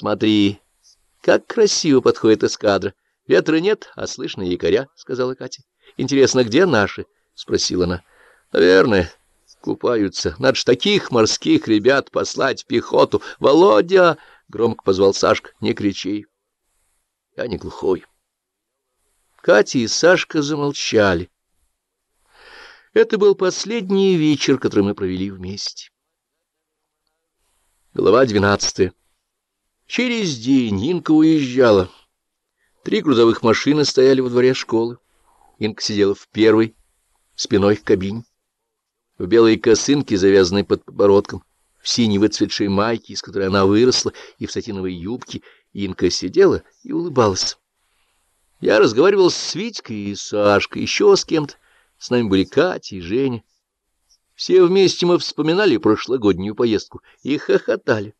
Смотри, как красиво подходит эскадра. Ветра нет, а слышно якоря, — сказала Катя. Интересно, где наши? — спросила она. Наверное, купаются. Надо ж таких морских ребят послать в пехоту. Володя! — громко позвал Сашка. Не кричи. Я не глухой. Катя и Сашка замолчали. Это был последний вечер, который мы провели вместе. Глава двенадцатая. Через день Инка уезжала. Три грузовых машины стояли во дворе школы. Инка сидела в первой, спиной к кабине. В белой косынке, завязанной под подбородком, в синей выцветшей майке, из которой она выросла, и в сатиновой юбке, Инка сидела и улыбалась. Я разговаривал с Витькой и Сашкой, еще с кем-то. С нами были Катя и Женя. Все вместе мы вспоминали прошлогоднюю поездку и хохотали.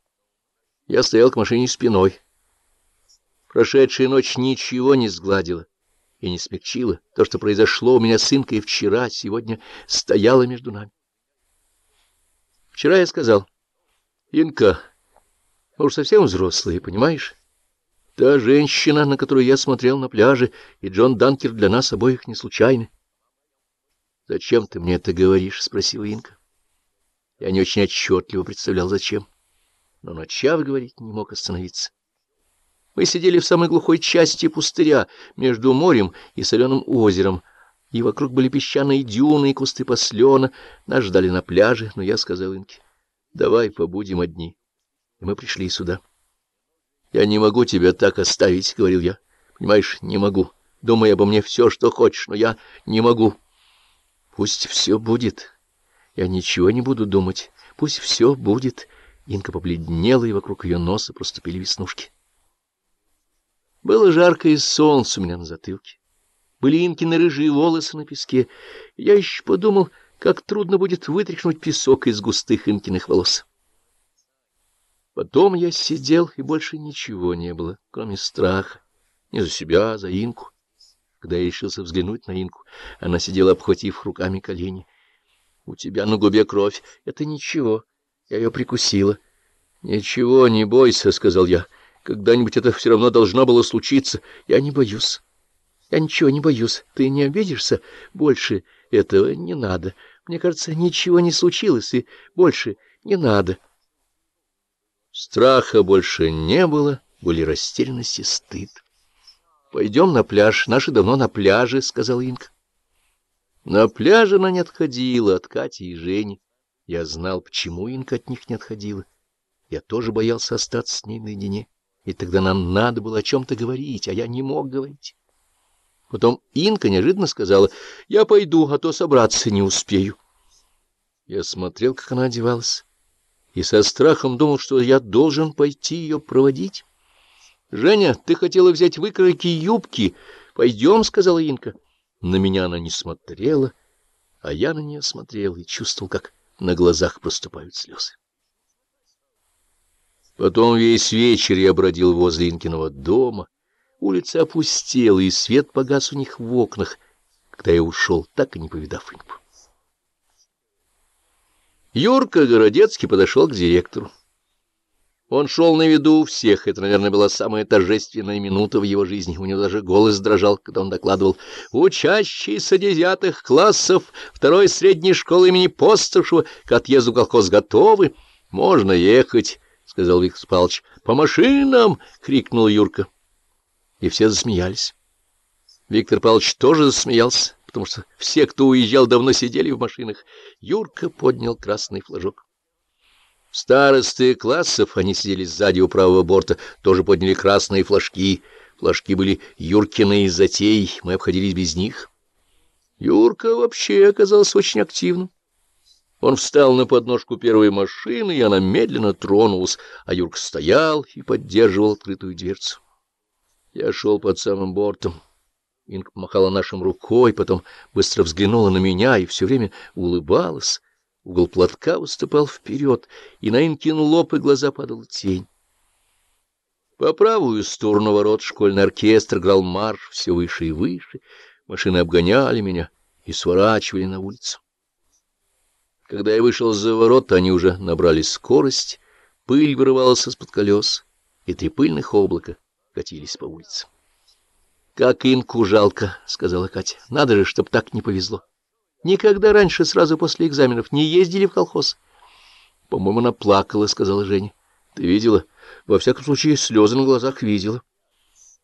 Я стоял к машине спиной. Прошедшая ночь ничего не сгладила и не смягчила. То, что произошло у меня с Инкой вчера, сегодня стояло между нами. Вчера я сказал, Инка, мы уж совсем взрослые, понимаешь? Та женщина, на которую я смотрел на пляже, и Джон Данкер для нас обоих не случайны. — Зачем ты мне это говоришь? — спросила Инка. Я не очень отчетливо представлял, зачем. Но, начав говорить, не мог остановиться. Мы сидели в самой глухой части пустыря, между морем и соленым озером, и вокруг были песчаные дюны и кусты послена. Нас ждали на пляже, но я сказал Инке, — давай побудем одни. И мы пришли сюда. — я не могу тебя так оставить, — говорил я. Понимаешь, не могу. Думай обо мне все, что хочешь, но я не могу. Пусть все будет. Я ничего не буду думать. Пусть все будет. Инка побледнела, и вокруг ее носа проступили веснушки. Было жарко, и солнце у меня на затылке. Были Инкины рыжие волосы на песке. Я еще подумал, как трудно будет вытряхнуть песок из густых Инкиных волос. Потом я сидел, и больше ничего не было, кроме страха. Не за себя, а за Инку. Когда я решился взглянуть на Инку, она сидела, обхватив руками колени. — У тебя на губе кровь. Это ничего. Я ее прикусила. — Ничего, не бойся, — сказал я. — Когда-нибудь это все равно должно было случиться. Я не боюсь. Я ничего не боюсь. Ты не обидишься? Больше этого не надо. Мне кажется, ничего не случилось, и больше не надо. — Страха больше не было, были растерянность и стыд. — Пойдем на пляж, наши давно на пляже, — сказал Инка. На пляже она не отходила от Кати и Жени. Я знал, почему Инка от них не отходила. Я тоже боялся остаться с ней наедине, и тогда нам надо было о чем-то говорить, а я не мог говорить. Потом Инка неожиданно сказала, — Я пойду, а то собраться не успею. Я смотрел, как она одевалась и со страхом думал, что я должен пойти ее проводить. — Женя, ты хотела взять выкройки юбки. Пойдем, — сказала Инка. На меня она не смотрела, а я на нее смотрел и чувствовал, как на глазах проступают слезы. Потом весь вечер я бродил возле Инкиного дома. Улица опустела, и свет погас у них в окнах, когда я ушел, так и не повидав Инку. Юрка Городецкий подошел к директору. Он шел на виду у всех, это, наверное, была самая торжественная минута в его жизни. У него даже голос дрожал, когда он докладывал. «Учащиеся десятых классов второй средней школы имени Постышева к отъезду колхоз готовы. Можно ехать», — сказал Виктор Павлович. «По машинам!» — крикнул Юрка. И все засмеялись. Виктор Павлович тоже засмеялся потому что все, кто уезжал, давно сидели в машинах. Юрка поднял красный флажок. Старосты классов, они сидели сзади у правого борта, тоже подняли красные флажки. Флажки были Юркины из затей, мы обходились без них. Юрка вообще оказался очень активным. Он встал на подножку первой машины, и она медленно тронулась, а Юрка стоял и поддерживал открытую дверцу. Я шел под самым бортом. Инка помахала нашим рукой, потом быстро взглянула на меня и все время улыбалась. Угол платка выступал вперед, и на Инкин лоб и глаза падала тень. По правую сторону ворот школьный оркестр играл марш все выше и выше. Машины обгоняли меня и сворачивали на улицу. Когда я вышел за ворот, они уже набрали скорость, пыль вырывалась из-под колес. и три пыльных облака катились по улице. — Как Инку жалко, — сказала Катя. — Надо же, чтоб так не повезло. Никогда раньше, сразу после экзаменов, не ездили в колхоз. — По-моему, она плакала, — сказала Женя. — Ты видела? Во всяком случае, слезы на глазах видела.